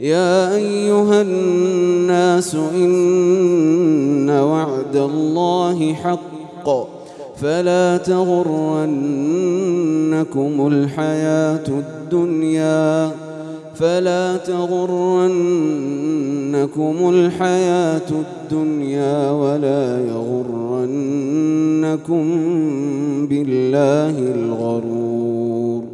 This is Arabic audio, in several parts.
يا أيها الناس إن وعد الله حق فلا تغرنكم الحياة الدنيا فلا تغرنكم الحياة الدنيا ولا يغرنكم بالله الغرور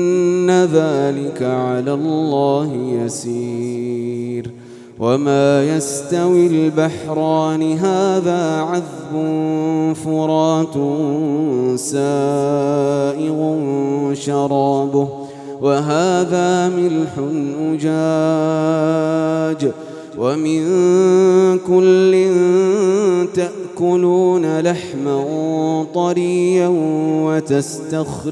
ذلك على الله يسير وما يستوي البحران هذا عذب فرات سائغ شرابه وهذا ملح أجاج ومن كل تأكلون لحما طريا وتستخرجون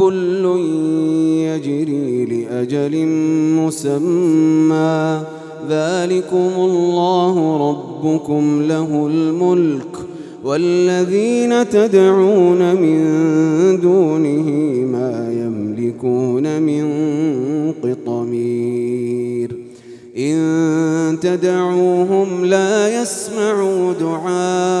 كل يجري لأجل مسمى. ذلكم الله ربكم له الملك والذين تدعون من دونه ما يملكون من قطمير. إن تدعوهم لا يسمعوا دعاءكم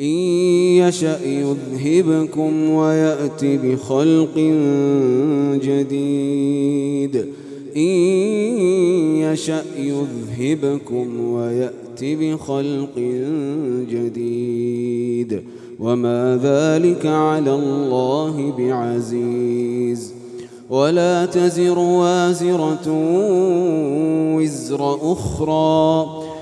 إن يشأ يذهبكم ويأت بخلق جديد. إن يشأ يذهبكم ويأت بخلق جديد. وما ذلك على الله بعزيز. ولا تزر وازرة وزر أخرى.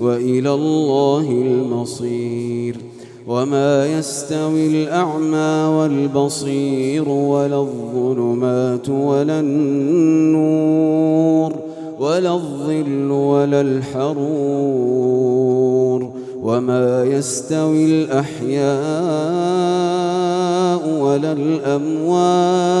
وإلى الله المصير. وما يستوي الأعمى والبصير ولا الظلمات ولا النور ولا الظل ولا الحرور. وما يستوي الأحياء ولا الأموات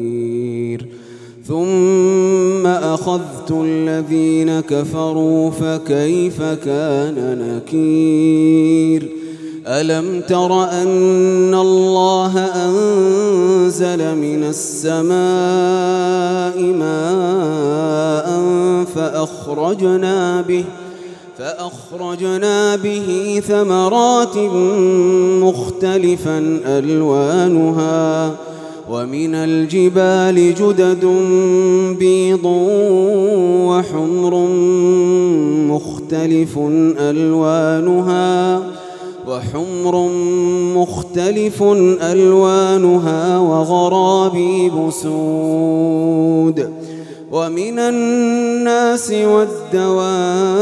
ثم أخذت الذين كفروا فكيف كان نكير؟ ألم تر أن الله أنزل من السماء ماء فأخرجنا به فأخرجنا به ثمرات مختلفا ألوانها ومن الجبال جدد بيض وحمر مختلف ألوانها وحمر مختلف ألوانها وغرابيب سود ومن الناس والدواب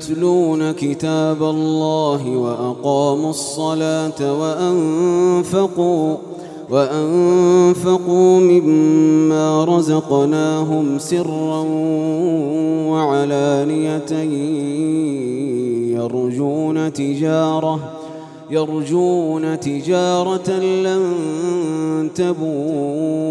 يتلون كتاب الله وأقاموا الصلاة وأنفقوا وأنفقوا مما رزقناهم سرا وعلانية يرجون تجارةً يرجون تجارة لن تبور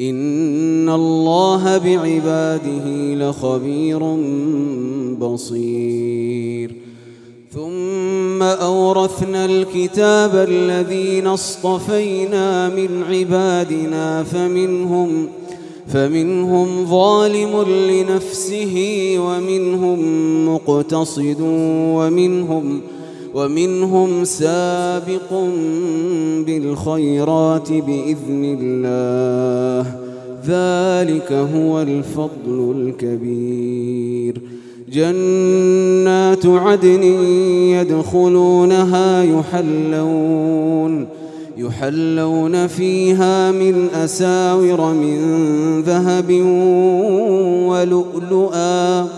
إن الله بعباده لخبير بصير. ثم أورثنا الكتاب الذين اصطفينا من عبادنا فمنهم ۖ فمنهم ظالم لنفسه ومنهم مقتصد ومنهم ومنهم سابق بالخيرات بإذن الله. ذلك هو الفضل الكبير. جنات عدن يدخلونها يحلون يحلون فيها من أساور من ذهب ولؤلؤا.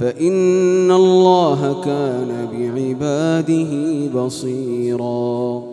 فإن الله كان بعباده بصيراً